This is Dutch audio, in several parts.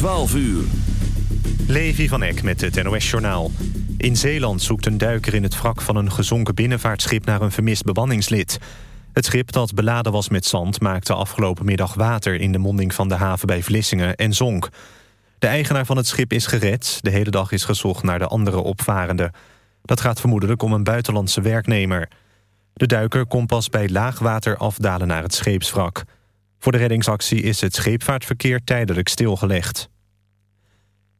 12 uur. Levi van Eck met het NOS-journaal. In Zeeland zoekt een duiker in het wrak van een gezonken binnenvaartschip... naar een vermist bemanningslid. Het schip dat beladen was met zand maakte afgelopen middag water... in de monding van de haven bij Vlissingen en zonk. De eigenaar van het schip is gered. De hele dag is gezocht naar de andere opvarenden. Dat gaat vermoedelijk om een buitenlandse werknemer. De duiker kon pas bij laagwater afdalen naar het scheepswrak. Voor de reddingsactie is het scheepvaartverkeer tijdelijk stilgelegd.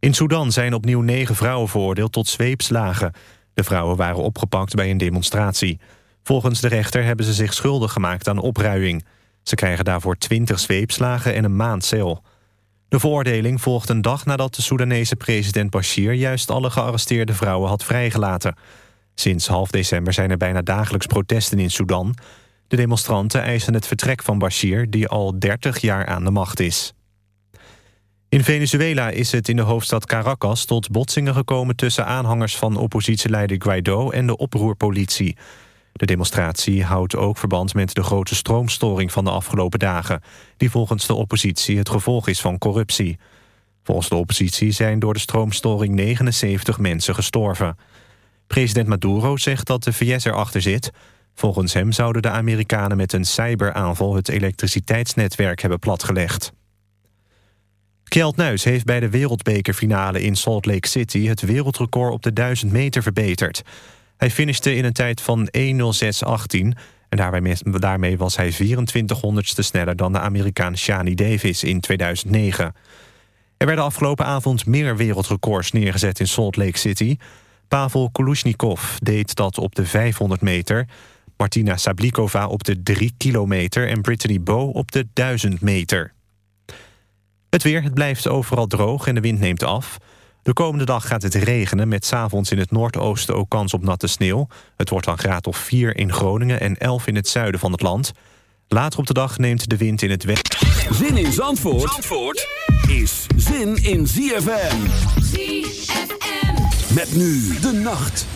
In Sudan zijn opnieuw negen vrouwen veroordeeld tot zweepslagen. De vrouwen waren opgepakt bij een demonstratie. Volgens de rechter hebben ze zich schuldig gemaakt aan opruiing. Ze krijgen daarvoor twintig zweepslagen en een maand cel. De veroordeling volgt een dag nadat de Soedanese president Bashir... juist alle gearresteerde vrouwen had vrijgelaten. Sinds half december zijn er bijna dagelijks protesten in Sudan. De demonstranten eisen het vertrek van Bashir... die al 30 jaar aan de macht is. In Venezuela is het in de hoofdstad Caracas tot botsingen gekomen... tussen aanhangers van oppositieleider Guaido en de oproerpolitie. De demonstratie houdt ook verband met de grote stroomstoring van de afgelopen dagen... die volgens de oppositie het gevolg is van corruptie. Volgens de oppositie zijn door de stroomstoring 79 mensen gestorven. President Maduro zegt dat de VS erachter zit. Volgens hem zouden de Amerikanen met een cyberaanval... het elektriciteitsnetwerk hebben platgelegd. Kjeld Nuis heeft bij de wereldbekerfinale in Salt Lake City... het wereldrecord op de 1000 meter verbeterd. Hij finishte in een tijd van 1.06.18 en daarmee, was hij 2400ste sneller dan de Amerikaan Shani Davis in 2009. Er werden afgelopen avond meer wereldrecords neergezet in Salt Lake City. Pavel Kulusnikov deed dat op de 500 meter... Martina Sablikova op de 3 kilometer... en Brittany Bow op de 1000 meter. Het weer, het blijft overal droog en de wind neemt af. De komende dag gaat het regenen met s'avonds in het noordoosten ook kans op natte sneeuw. Het wordt dan graad of 4 in Groningen en 11 in het zuiden van het land. Later op de dag neemt de wind in het westen. Zin in Zandvoort, Zandvoort is zin in ZFM. ZFM. Met nu de nacht.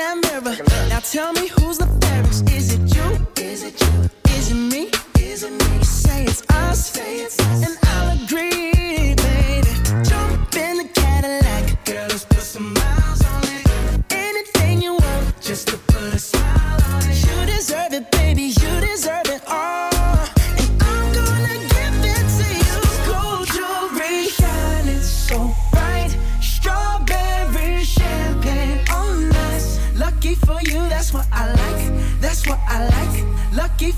that. Now tell me who's the fairest. Is it you? Is it you? Is it me? Is it me? Say it's us, say it's us. and I'll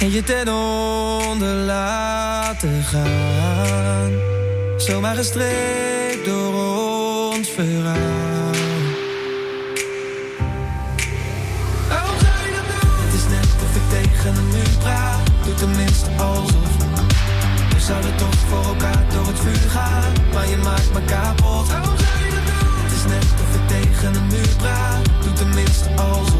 En je ten onder laten gaan. Zomaar gestreekt door ons verhaal. Je dat doen? Het is net of ik tegen een muur praat. Doe tenminste alsof zouden toch voor elkaar door het vuur gaan Maar je maakt me kapot je dat doen? Het is net of ik tegen een muur praat Doe tenminste alsof We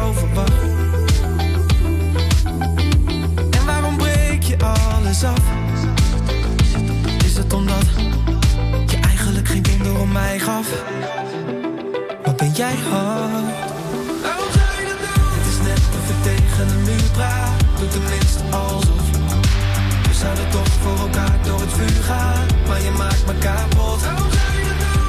gaf. Wat ben jij hard? Het is net of ik tegen een muur praat. Doe tenminste alsof. We zouden toch voor elkaar door het vuur gaan. Maar je maakt me kapot.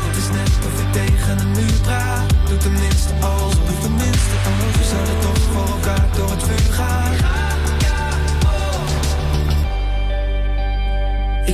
Het is net of ik tegen een muur praat. Doe tenminste alsof. Doe tenminste alsof. We zouden toch voor elkaar door het vuur gaan.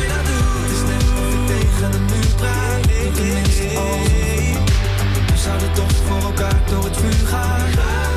je kunnen nu praten. Nee, nee, We zouden toch voor elkaar door het vuur gaan.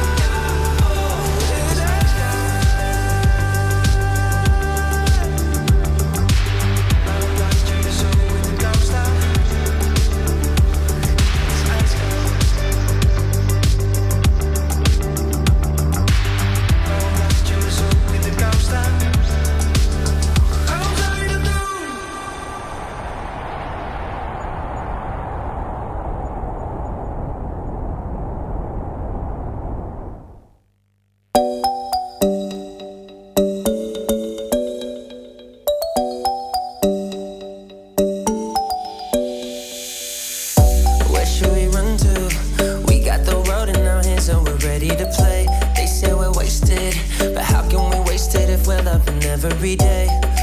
every day.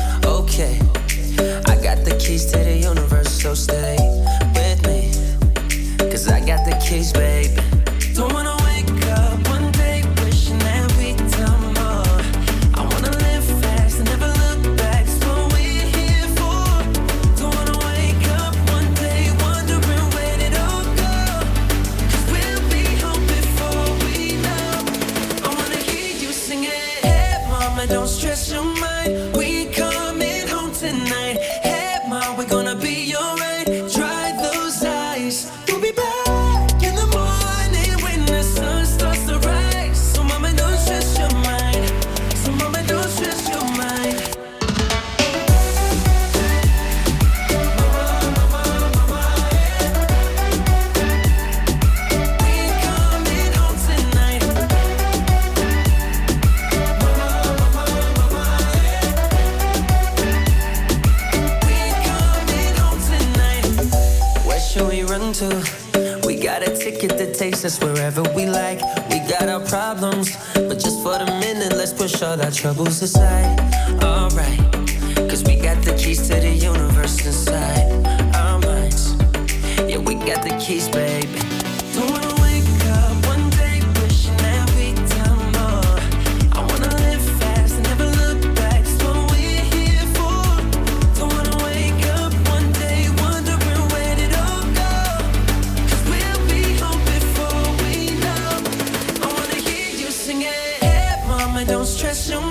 Don't stress no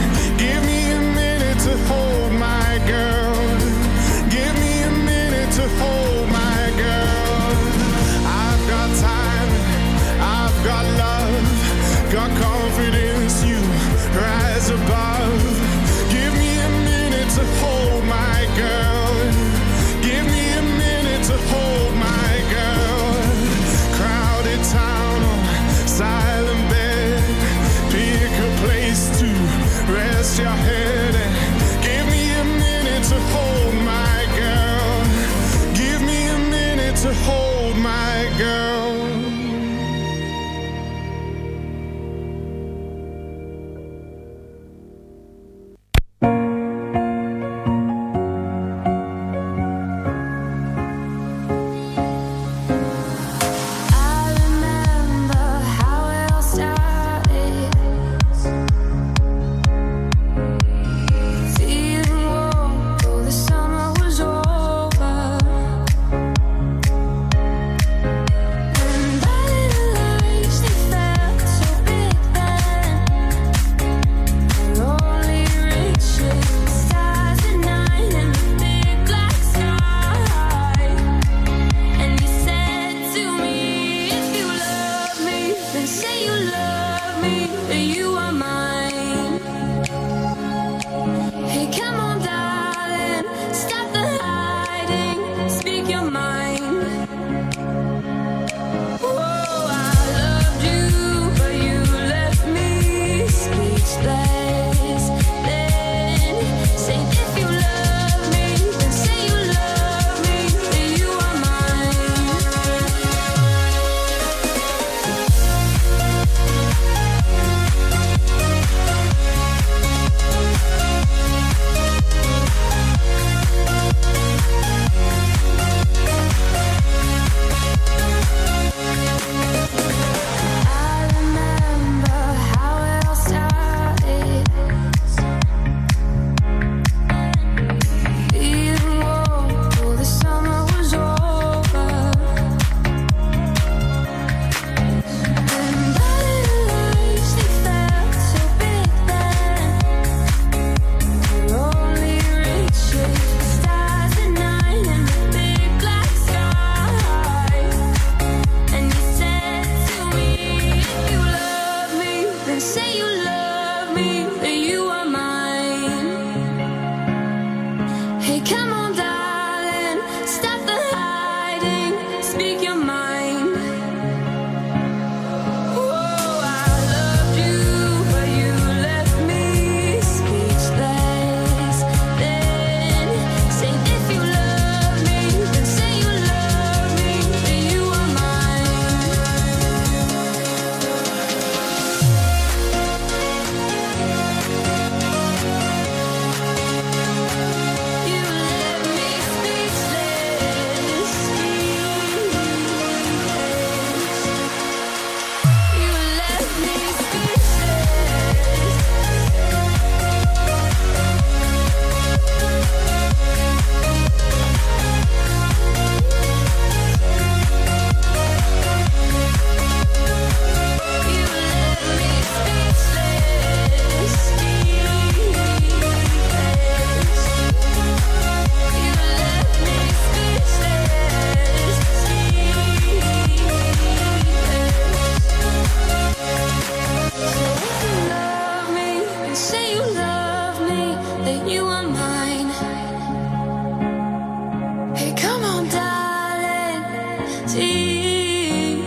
tears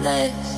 less.